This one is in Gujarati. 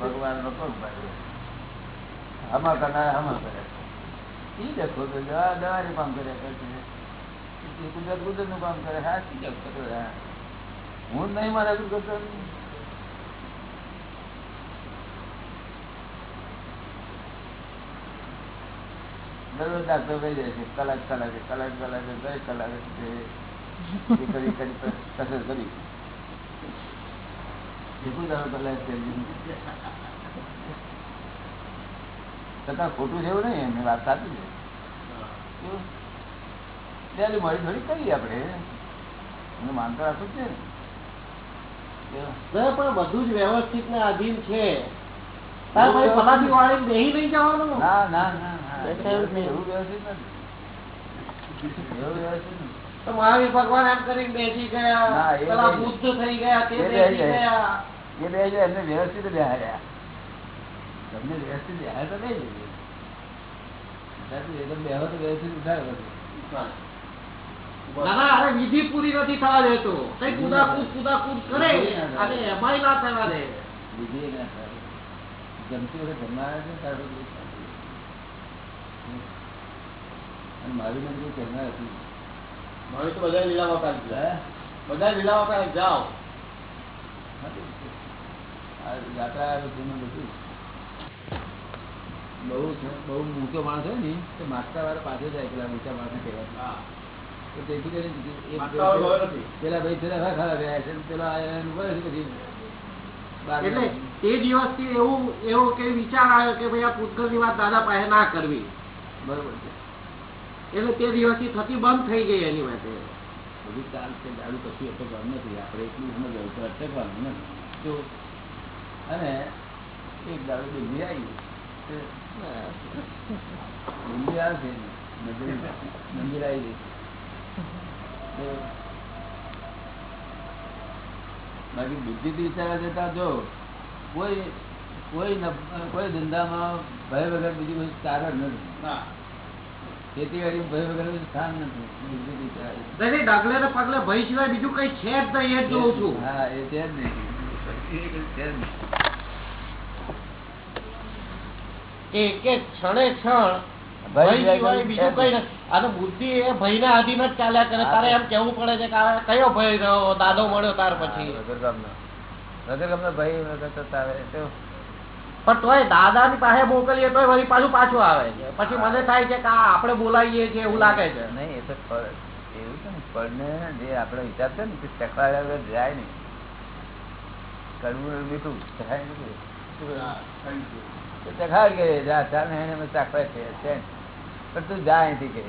ભગવાન નો પગ પાડ્યો હમા કરનાર કામ કરે કુદરત કુદરતનું કામ કરે હા ઠીક છે, હું નહીં મારા કરતો દરરોજ ડાક્ટર કહી દે છે કલાક કલાકે કલાક કલાકે દરેક કલાકે કસરત કરી એકું દાડો કલાક કરી. છતાં ખોટું છે એવું નહીં એમની વાત સાચી છે? ત્યારે મળી થોડી કરીએ આપણે. એનું માનતા રાખવું છે. ને પણ બધું જ વ્યવસ્થિત ને આધીન છે. ના ના ના. એવું વ્યવસ્થિત નથી. એવું વ્યવસ્થિત નથી. તો મહાવીર ભગવાન એમ કરીને બેસી ગયા પેલા બુદ્ધ થઈ ગયા તે બેસી બેસી ગયા. એ બે જો એમને વ્યવસ્થિત બેહાડ્યા. તમને બેહાડ તો જોઈએ વિધિ પૂરી નથી થવા દેતો. કઈ કુદાકુદ કુદાકુદ કરે. અને એમાં ના થવા દે. વિધિ ના થાય. જમતી વખતે જમનારા છે અને મારી મંદિર કહેનાર હતી મારે તો બધા લીલામાં કાઢી બધા લીલામાં કાઢી જાઓ બહુ બહુ ઊંચો માણસ હોય ને તો માગતા વાળા પાસે જાય પેલા ઊંચા માણસને કહેવાય તો તેથી કરીને. પેલા ભાઈ પેલા ખરા ગયા છે પેલા એનું કરે છે પછી એટલે. તે દિવસથી એવું એવો કે વિચાર આવ્યો કે ભાઈ આ પૂતગલની વાત દાદા પાસે ના કરવી? બરોબર છે. એટલે તે દિવસથી થતી બંધ થઈ ગઈ એની માટે બધું ચાલશે દારૂ કશું અટકવાનું નથી. આપણે એટલું સમજવું તો અટકવાનું નથી તો અને એક દારૂ દિલ્હી આવી દિલ્હી આવશે મંદિર આવી ગઈ. તો બાકી બુદ્ધિથી વિચારવા જતા જો કોઈ કોઈ કોઈ ધંધામાં ભય વગર બીજી કોઈ કારણ નથી. ખેતીવાડી ભય વગર સ્થાન નથી. ડગલે ને પગલે ભય સિવાય બીજું કઈ છે જ નહીં એ જોઉં છું. હા એ છે જ નહીં. એક એક ક્ષણે ક્ષણ ભય ભય બુદ્ધિ એ ભયના આધીન જ ચાલ્યા કરે. તારે એમ કેવું પડે છે કે કયો ભય રહ્યો? દાદો મળ્યો તાર પછી. હા, વગર ગામનો. વગર ગામનો ભય પણ તોય દાદા ની પાસે મોકલીએ તો વળી પાછું પાછું આવે છે. પછી મને થાય છે કે આપડે બોલાવીએ છીએ એવું લાગે છે. નહીં એ તો ફળ એવું છે ને ફળને જે આપડે વિચાર છે ને તે જાય નહીં. કરવું મીઠું ચખાય તો ચખાડ કે જા ચાલ ને એને ચાખવા છે છે. પણ તું જા અહીંથી કે